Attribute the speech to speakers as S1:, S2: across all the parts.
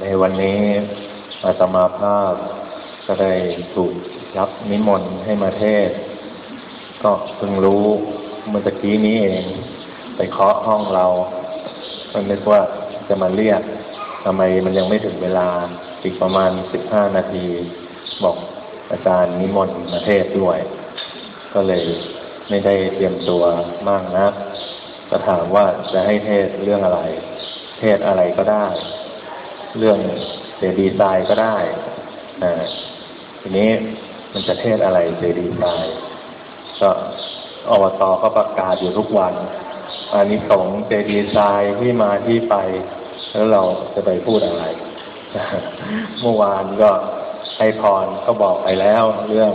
S1: ในวันนี้อาตมาภาพก็ได้ถูกรับนิมนต์ให้มาเทศ ก็เพิ่งรู้เมื่อกี้นี้เอง ไปเคาะห้องเราก็นึกว่าจะมาเรียกทำไมมันยังไม่ถึงเวลาอีกประมาณสิบห้านาที บอกอาจารย์นิมนต์มาเทศด้วย ก็เลยไม่ได้เตรียมตัวมากนะก็ถามว่าจะให้เทศเรื่องอะไร เทศอะไรก็ได้ เรื่องเจดีไซน์ก็ได้อ่าทีนี้มันจะเทศอะไรเจดีไซน์ก็อบตก็ประกาศอยู่ทุกวันอันนี้สงเจดีไซน์ที่มาที่ไป แล้วเราจะไปพูดอะไร เมื่อวานก็ให้พรก็บอกไปแล้ว เรื่อง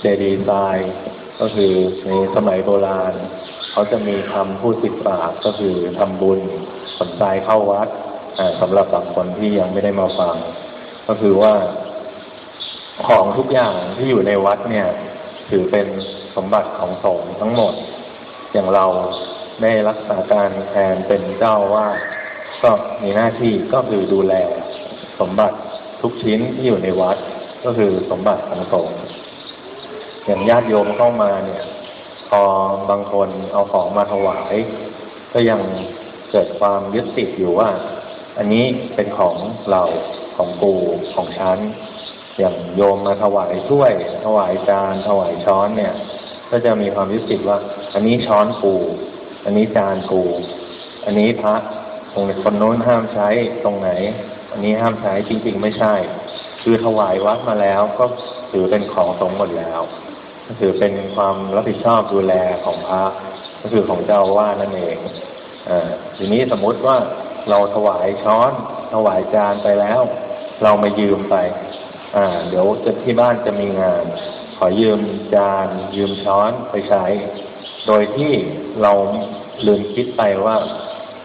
S1: เจดีไซน์ก็คือในสมัยโบราณ เขาจะมีคำพูดติดปากก็คือทำบุญสนใจเข้าวัด สำหรับบางคนที่ยังไม่ได้มาฟัง ก็คือว่าของทุกอย่างที่อยู่ในวัดเนี่ย ถือเป็นสมบัติของสงฆ์ทั้งหมด อย่างเราได้รักษาการแทนเป็นเจ้าว่า ก็มีหน้าที่ก็คือดูแลสมบัติทุกชิ้นที่อยู่ในวัด ก็คือสมบัติของสงฆ์อย่างญาติโยมเข้ามาเนี่ย พอบางคนเอาของมาถวาย ก็ยังเกิดความยึดติดอยู่ว่า อันนี้เป็นของเราของกูของฉันอย่างโยมมาถวายถ้วย ถวายจาน ถวายช้อนเนี่ย ก็จะมีความยึดติดว่า อันนี้ช้อนกู อันนี้จานกู อันนี้พระตรงคนโน้นห้ามใช้ตรงไหน อันนี้ห้ามใช้จริง ๆ ไม่ใช่ คือถวายวัดมาแล้วก็ถือเป็นของสงฆ์หมดแล้วก็ถือเป็นความรับผิดชอบดูแลของพระก็คือของเจ้าว่านั่นเองอทีนี้สมมุติว่า เราถวายช้อน ถวายจานไปแล้ว เรามายืมไป อ่า เดี๋ยวจะที่บ้านจะมีงาน ขอยืมจาน ยืมช้อนไปใช้ โดยที่เราลืมคิดไปว่า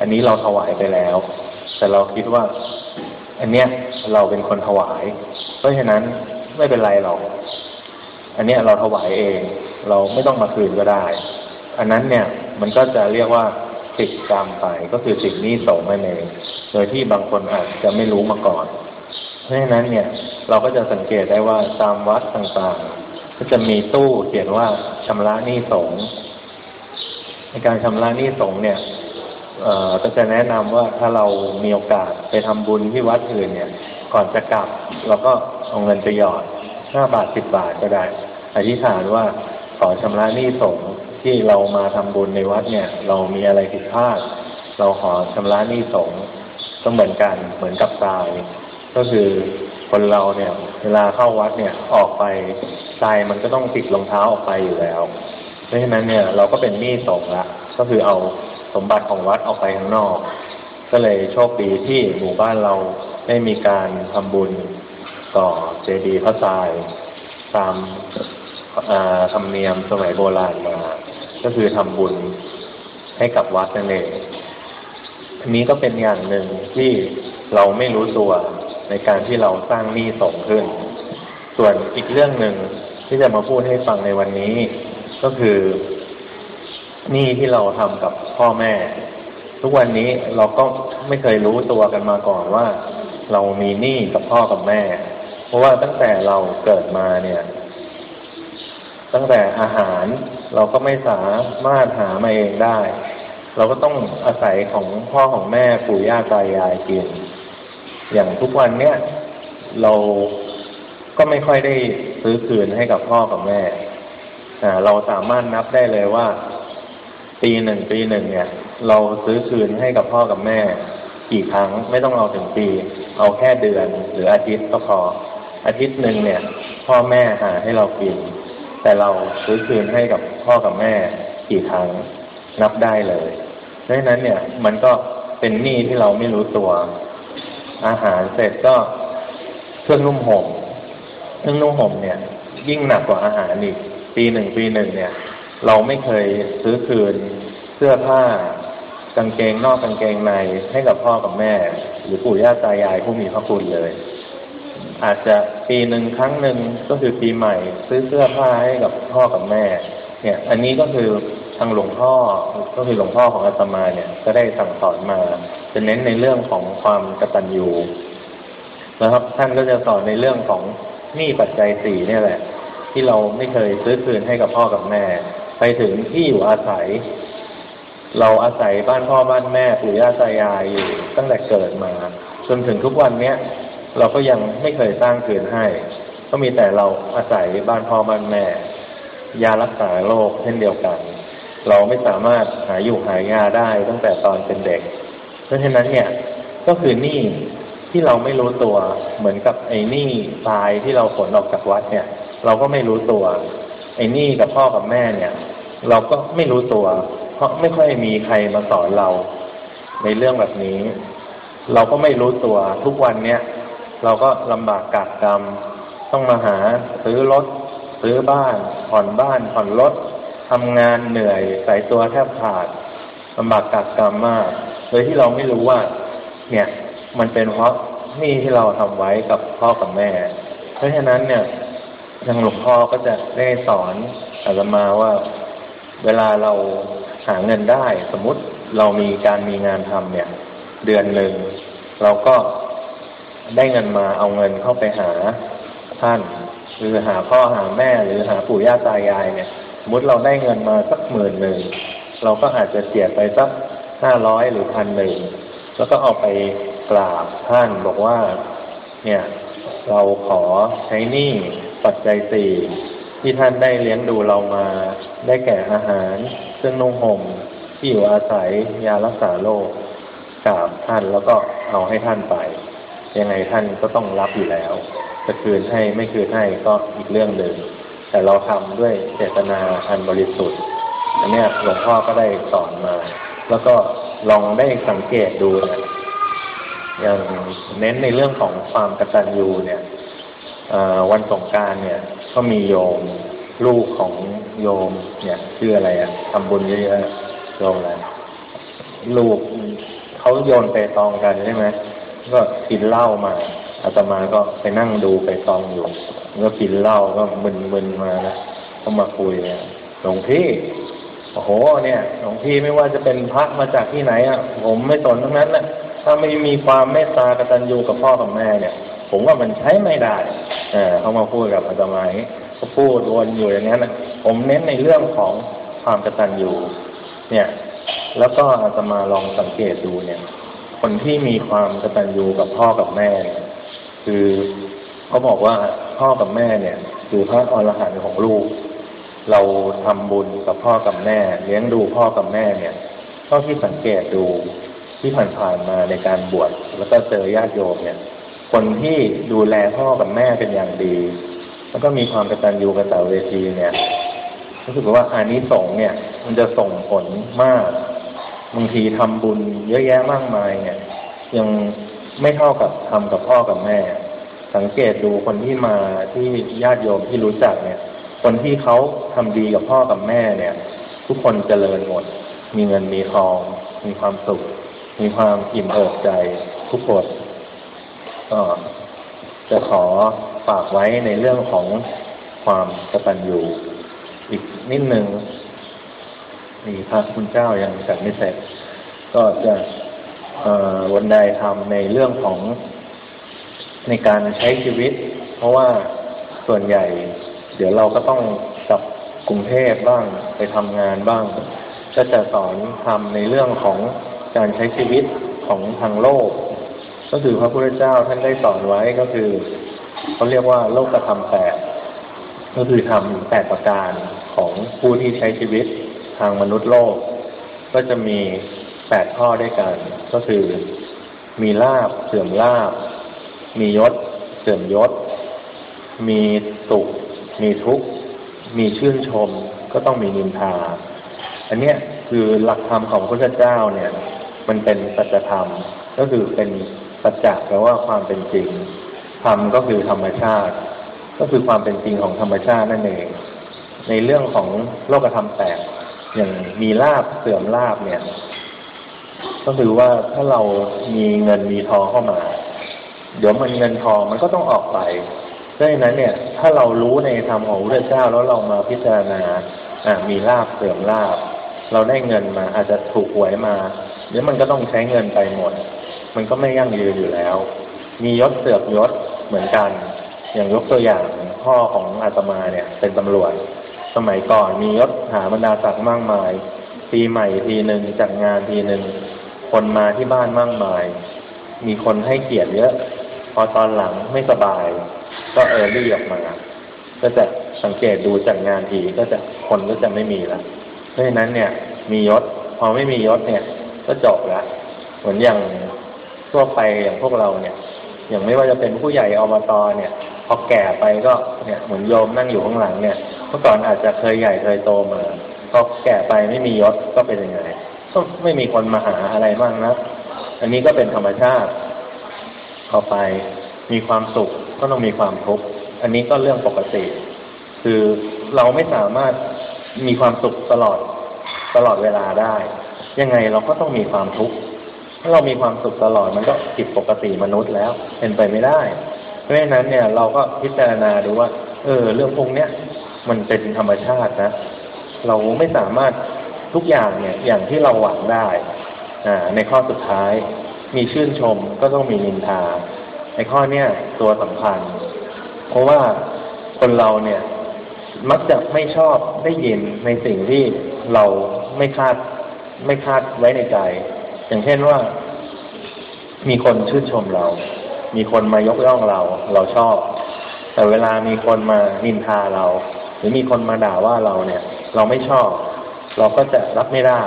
S1: อันนี้เราถวายไปแล้ว แต่เราคิดว่า อันเนี้ยเราเป็นคนถวาย เพราะฉะนั้นไม่เป็นไรหรอก อันเนี้ยเราถวายเอง เราไม่ต้องมาคืนก็ได้ อันนั้นเนี่ยมันก็จะเรียกว่า ติดกรรมไปก็คือติดนี้สงนั่นเองโดยที่บางคนอาจจะไม่รู้มาก่อนเพราะฉะนั้นเนี่ย เราก็จะสังเกตได้ว่าตามวัดต่างๆ ก็จะมีตู้เขียนว่าชำระหนี้สงในการชำระหนี้สงเนี่ยก็จะแนะนำว่าถ้าเรามีโอกาสไปทำบุญที่วัดอื่นเนี่ย ก่อนจะกลับเราก็เอาเงินไปหยอดห้าบาทสิบบาทก็ได้อธิษฐานว่าขอชำระหนี้สง ที่เรามาทำบุญในวัดเนี่ย เรามีอะไรผิดพลาด เราขอชำระหนี้สงก็เหมือนกันเหมือนกับทราย ก็คือคนเราเนี่ย เวลาเข้าวัดเนี่ยออกไปทรายมันก็ต้องติดรองเท้าออกไปอยู่แล้วเพราะฉะนั้นเนี่ยเราก็เป็นหนี้สงละก็คือเอาสมบัติของวัดออกไปข้างนอก ก็เลยโชคดีที่หมู่บ้านเราได้มีการทำบุญต่อเจดีย์พระทรายตามธรรมเนียมสมัยโบราณมา ก็คือทำบุญให้กับวัดนั่นเองอันนี้ก็เป็นอย่างหนึ่งที่เราไม่รู้ตัวในการที่เราสร้างหนี้ส่งขึ้น ส่วนอีกเรื่องหนึ่งที่จะมาพูดให้ฟังในวันนี้ ก็คือหนี้ที่เราทำกับพ่อแม่ ทุกวันนี้เราก็ไม่เคยรู้ตัวกันมาก่อนว่า เรามีหนี้กับพ่อกับแม่ เพราะว่าตั้งแต่เราเกิดมาเนี่ย ตั้งแต่อาหาร เราก็ไม่สามารถหามาเองได้ เราก็ต้องอาศัยของพ่อของแม่ปู่ย่าตายายกิน อย่างทุกวันเนี้ยเราก็ไม่ค่อยได้ซื้อคืนให้กับพ่อกับแม่เราสามารถนับได้เลยว่า ปีหนึ่งปีหนึ่งเนี่ย เราซื้อคืนให้กับพ่อกับแม่ กี่ครั้งไม่ต้องเอาถึงปี เอาแค่เดือนหรืออาทิตย์ก็พออาทิตย์หนึ่งเนี่ย พ่อแม่หาให้เรากิน แต่เราซื้อคืนให้กับพ่อกับแม่กี่ครั้งนับได้เลยเพราะฉะนั้นเนี่ย มันก็เป็นหนี้ที่เราไม่รู้ตัว อาหารเสร็จก็เครื่องนุ่มห่มเครื่องนุ่มห่มเนี่ย ยิ่งหนักกว่าอาหารอีกปีหนึ่งปีหนึ่งเนี่ย เราไม่เคยซื้อคืนเสื้อผ้ากางเกงนอกกางเกงในให้กับพ่อกับแม่ หรือปู่ย่าตายายผู้มีพระคุณเลย อาจจะปีหนึ่งครั้งหนึ่งก็คือปีใหม่ ซื้อเสื้อผ้าให้กับพ่อกับแม่ เนี่ย อันนี้ก็คือทางหลวงพ่อก็คือหลวงพ่อของอาตมาเนี่ย ก็ได้สั่งสอนมา จะเน้นในเรื่องของความกตัญญูนะครับ ท่านก็จะสอนในเรื่องของหนี้ปัจจัยสี่เนี่ยแหละ ที่เราไม่เคยซื้อคืนให้กับพ่อกับแม่ ไปถึงที่อยู่อาศัย เราอาศัยบ้านพ่อบ้านแม่ปู่ย่าตายายอยู่ตั้งแต่เกิดมา จนถึงทุกวันเนี้ย เราก็ยังไม่เคยสร้างคืนให้ ก็มีแต่เราอาศัยบ้านพ่อบ้านแม่ ยารักษาโรคเช่นเดียวกัน เราไม่สามารถหาอยู่หายาได้ตั้งแต่ตอนเป็นเด็ก เพราะฉะนั้นเนี่ยก็คือหนี้ที่เราไม่รู้ตัวเหมือนกับไอ้หนี้ทรายที่เราขนออกจากวัดเนี่ย เราก็ไม่รู้ตัวไอ้หนี้กับพ่อกับแม่เนี่ย เราก็ไม่รู้ตัว เพราะไม่ค่อยมีใครมาสอนเรา ในเรื่องแบบนี้ เราก็ไม่รู้ตัวทุกวันเนี้ย เราก็ลำบากกากกรรม ต้องมาหาซื้อรถซื้อบ้านผ่อนบ้านผ่อนรถทำงานเหนื่อยใส่ตัวแทบขาดลำบากกากกรรมมากโดยที่เราไม่รู้ว่า เนี่ย มันเป็นเพราะนี่ที่เราทำไว้กับพ่อกับแม่ เพราะฉะนั้นเนี่ยทางหลวงพ่อก็จะได้สอนอาตมาว่า เวลาเราหาเงินได้ สมมติเรามีการมีงานทำเนี่ย เดือนหนึ่งเราก็ ได้เงินมาเอาเงินเข้าไปหาท่านหรือหาพ่อหาแม่หรือหาปู่ย่าตายายเนี่ยสมมติเราได้เงินมาสักหมื่นหนึ่งเราก็อาจจะเสียไปสักห้าร้อยหรือพันหนึ่งแล้วก็เอาไปกราบท่านบอกว่า เนี่ย เราขอใช้หนี้ปัจจัยสี่ที่ท่านได้เลี้ยงดูเรามาได้แก่อาหารเครื่องนุ่งห่มที่อยู่อาศัยยารักษาโรคกราบท่านแล้วก็เอาให้ท่านไป ยังไงท่านก็ต้องรับอยู่แล้ว จะคืนให้ไม่คืนให้ก็อีกเรื่องหนึ่งแต่เราทำด้วยเจตนาอันบริสุทธิ์อันนี้หลวงพ่อก็ได้สอนมา แล้วก็ลองได้สังเกตดูนี่ยอย่างเน้นในเรื่องของความกตัญญูเนี่ยวันสงการเนี่ย ก็มีโยมลูกของโยมเนี่ยชื่ออะไรอะทำบุญเยอะๆโยมอะไรลูกเขาโยนไปตองกันใช่ไหม ก็กินเหล้ามาอาตมาก็ไปนั่งดูไปตองอยู่ก็กินเหล้าก็มึนๆมานะก็มาคุยเนี่ยหลวงพี่โอ้โห เนี่ยหลวงพี่ไม่ว่าจะเป็นพระมาจากที่ไหนอะ ผมไม่สนทั้งนั้นนะถ้าไม่มีความเมตตากตัญญูกับพ่อกับแม่เนี่ย ผมว่ามันใช้ไม่ได้ เออเขามาพูดกับอาตมาเขาพูดวนอยู่อย่างนั้นนะผมเน้นในเรื่องของความกตัญญูเนี่ย แล้วก็อาตมาลองสังเกตดูเนี่ย คนที่มีความกตัญญูกับพ่อกับแม่ คือเขาบอกว่าพ่อกับแม่เนี่ย คือพระอรหันต์ของลูก เราทำบุญกับพ่อกับแม่ เลี้ยงดูพ่อกับแม่เนี่ยเท่าที่สังเกตดูที่ผ่านๆมาในการบวชแล้วก็เจอญาติโยมเนี่ย คนที่ดูแลพ่อกับแม่เป็นอย่างดี แล้วก็มีความกตัญญูกตเวทีเนี่ยรู้สึกว่าอานิสงส์เนี่ย มันจะส่งผลมาก บางทีทำบุญเยอะแยะมากมายเนี่ย ยังไม่เท่ากับทำกับพ่อกับแม่ สังเกตดูคนที่มาที่ญาติโยมที่รู้จักเนี่ย คนที่เขาทำดีกับพ่อกับแม่เนี่ย ทุกคนเจริญหมด มีเงินมีทอง มีความสุข มีความอิ่มเอิบใจทุกคนก็จะขอฝากไว้ในเรื่องของความกตัญญูอีกนิดนึง นี่พระคุณเจ้ายังจัดไม่เสร็จ ก็จะวันใดทำในเรื่องของในการใช้ชีวิต เพราะว่าส่วนใหญ่ เดี๋ยวเราก็ต้องกลับกรุงเทพบ้างไปทำงานบ้าง ก็จะสอนทำในเรื่องของการใช้ชีวิตของทางโลก ก็คือพระพุทธเจ้าท่านได้สอนไว้ก็คือเขาเรียกว่าโลกธรรมแปดก็คือทำแปดประการของผู้ที่ใช้ชีวิตางมนุษย์โลก ก็จะมีแปดข้อด้วยกัน ก็คือ มีลาบเสื่อมลาบ มียศ เสื่อมยศ มีสุข มีทุกข์ มีชื่นชม ก็ต้องมีนินทา อันเนี้ยคือหลักธรรมของพระเจ้าเนี่ย มันเป็นสัจธรรม ก็คือเป็นสัจจะแปลว่าความเป็นจริง ธรรมก็คือธรรมชาติ ก็คือความเป็นจริงของธรรมชาตินั่นเอง ในเรื่องของโลกธรรมแปด อย่างมีลาบเสื่อมลาบเนี่ย ก็คือว่าถ้าเรามีเงินมีทองเข้ามา เดี๋ยวมันเงินทองมันก็ต้องออกไปดังนั้นเนี่ย ถ้าเรารู้ในธรรมของพระเจ้าแล้วเรามาพิจารณาอ่ามีลาบเสื่อมลาบ เราได้เงินมาอาจจะถูกหวยมาเดี๋ยวมันก็ต้องใช้เงินไปหมด มันก็ไม่ยั่งยืนอยู่แล้ว มียศเสื่อกยศเหมือนกัน อย่างยกตัวอย่างพ่อของอาตมาเนี่ย เป็นตำรวจ สมัยก่อนมียศหาบรรดาศักดิ์มากมาย ปีใหม่ทีหนึ่งจัดงานทีหนึ่งคนมาที่บ้านมากมาย มีคนให้เกียรติเยอะ พอตอนหลังไม่สบาย ก็เออรี่ออกมา ก็จะสังเกตดูจัดงานทีก็จะคนก็จะไม่มีละเพราะฉะนั้นเนี่ย มียศพอไม่มียศเนี่ย ก็จบละเหมือนอย่างทั่วไปอย่างพวกเราเนี่ย อย่างไม่ว่าจะเป็นผู้ใหญ่อบตเนี่ย พอแก่ไปก็เนี่ยเหมือนโยมนั่งอยู่ข้างหลังเนี่ย มื่อก่อนอาจจะเคยใหญ่เคยโตมาพอแก่ไปไม่มียศก็เป็นยังไงก็ไม่มีคนมาหาอะไรมากนะอันนี้ก็เป็นธรรมชาติต่อไปมีความสุขก็ต้องมีความทุกข์อันนี้ก็เรื่องปกติ คือเราไม่สามารถมีความสุขตลอดตลอดเวลาได้ ยังไงเราก็ต้องมีความทุกข์ถ้าเรามีความสุขตลอดมันก็ผิดปกติมนุษย์แล้วเป็นไปไม่ได้ เพราะฉะนั้นเนี่ยเราก็พิจารณาดูว่า เออ เรื่องพวกเนี้ย มันเป็นธรรมชาตินะ เราไม่สามารถทุกอย่างเนี่ย อย่างที่เราหวังได้อ่าในข้อสุดท้าย มีชื่นชมก็ต้องมีนินทา ในข้อเนี้ยตัวสำคัญ เพราะว่าคนเราเนี่ย มักจะไม่ชอบได้ยินในสิ่งที่เราไม่คาดไม่คาดไว้ในใจ อย่างเช่นว่า มีคนชื่นชมเรา มีคนมายกย่องเรา เราชอบ แต่เวลามีคนมานินทาเรา รือมีคนมาด่าว่าเราเนี่ย เราไม่ชอบ เราก็จะรับไม่ได้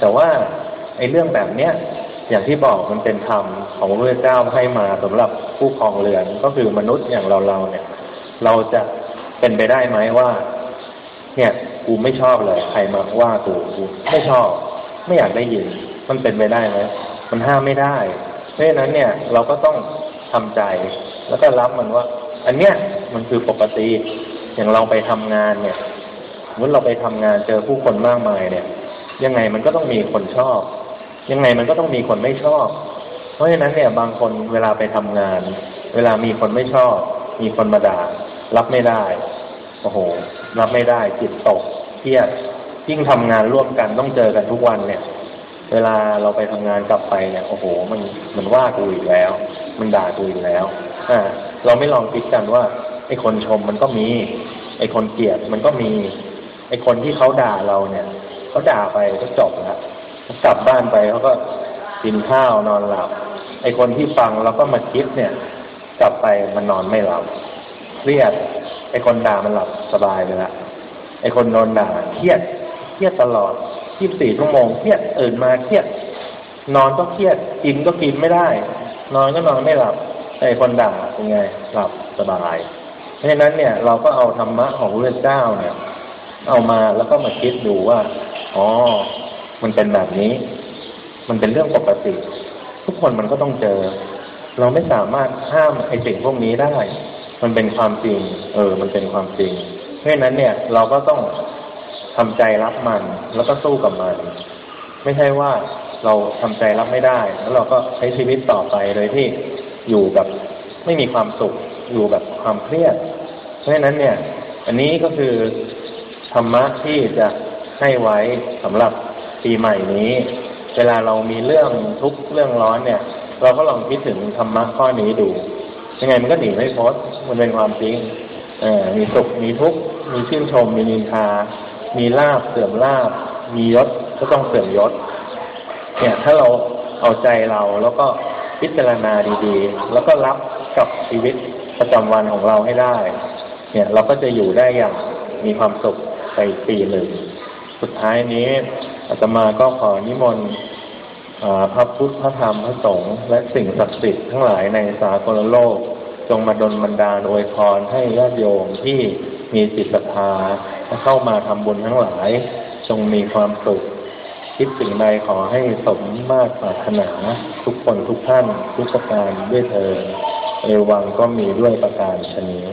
S1: แต่ว่าไอ้เรื่องแบบเนี้ยอย่างที่บอกมันเป็นธรรมของพระพุทธเจ้าให้มาสำหรับผู้ครองเรือนก็คือมนุษย์อย่างเราเราเนี่ย เราจะเป็นไปได้ไหมว่า เนี่ยกูไม่ชอบเลยใครมาว่ากูกูไม่ชอบ ไม่อยากได้ยิน มันเป็นไปได้ไหมมันห้ามไม่ได้เพราะฉะนั้นเนี่ยเราก็ต้องทำใจ แล้วก็รับมันว่า อันเนี้ยมันคือปกติ อย่างเราไปทำงานเนี่ยเมื่อเราไปทำงานเจอผู้คนมากมายเนี่ย ยังไงมันก็ต้องมีคนชอบ ยังไงมันก็ต้องมีคนไม่ชอบ เพราะฉะนั้นเนี่ย บางคนเวลาไปทำงาน เวลามีคนไม่ชอบ มีคนมาด่ารับไม่ได้โอ้โห รับไม่ได้จิตตกเครียดยิ่งทำงานร่วมกันต้องเจอกันทุกวันเนี่ย เวลาเราไปทำงานกลับไปเนี่ยโอ้โห มันมันว่ากูอีกแล้ว มันด่ากูอีกแล้วอ่าเราไม่ลองคิดกันว่าไอ้คนชมมันก็มี ไอ้คนเกลียดมันก็มี ไอ้คนที่เขาด่าเราเนี่ยเขาด่าไปก็จบแล้วกลับบ้านไปเขาก็กินข้าวนอนหลับ ไอ้คนที่ฟังแล้วก็มาคิดเนี่ย กลับไปมันนอนไม่หลับเครียด ไอ้คนด่ามันหลับสบายไปละไอ้คนโดนด่าเครียดเครียดตลอด24ชั่วโมงเครียดตื่นมาเครียด นอนก็เครียดกินก็กินไม่ได้ นอนก็นอนไม่หลับไอ้คนด่าเป็นไงหลับสบาย ราะฉะนั้นเนี่ยเราก็เอาธรรมะของพระเจ้าเนี่ย เอามาแล้วก็มาคิดดูว่า อ๋อ มันเป็นแบบนี้ มันเป็นเรื่องปกติ ทุกคนมันก็ต้องเจอ เราไม่สามารถห้ามไอ้สิ่งพวกนี้ได้ มันเป็นความจริง เออ มันเป็นความจริง เพราะฉะนั้นเนี่ย เราก็ต้องทำใจรับมัน แล้วก็สู้กับมัน ไม่ใช่ว่าเราทำใจรับไม่ได้ แล้วเราก็ใช้ชีวิตต่อไปโดยที่อยู่แบบไม่มีความสุข อยู่แบบความเครียด ราะฉะนั้นเนี่ย อันนี้ก็คือธรรมะที่จะให้ไว้สำหรับปีใหม่นี้ เวลาเรามีเรื่องทุกข์เรื่องร้อนเนี่ย เราก็ลองคิดถึงธรรมะข้อนี้ดู ยังไงมันก็หนีไม่พ้นมันเป็นความจริงเออมีสุขมีทุกข์มีชื่นชม มีนินทา มีลาบเสื่อมลาบ มียศก็ต้องเสื่อมยศ เนี่ย ถ้าเราเอาใจเราแล้วก็พิจารณาดีๆ แล้วก็รับกับชีวิตประจำวันของเราให้ได้ เนี่ยเราก็จะอยู่ได้อย่างมีความสุขไปปีหนึ่ง สุดท้ายนี้อาตมาก็ขอนิมนต์พระพุทธพระธรรมพระสงฆ์และสิ่งศักดิ์สิทธิ์ทั้งหลายในสากลโลก จงมาดลบันดาลอวยพรให้ญาติโยมที่มีจิตศรัทธาเข้ามาทำบุญทั้งหลาย จงมีความสุขคิดสิ่งใดขอให้สมมาตรปรารถนาทุกคนทุกท่านทุกประการด้วยเธอเอวังก็มีด้วยประการชนี้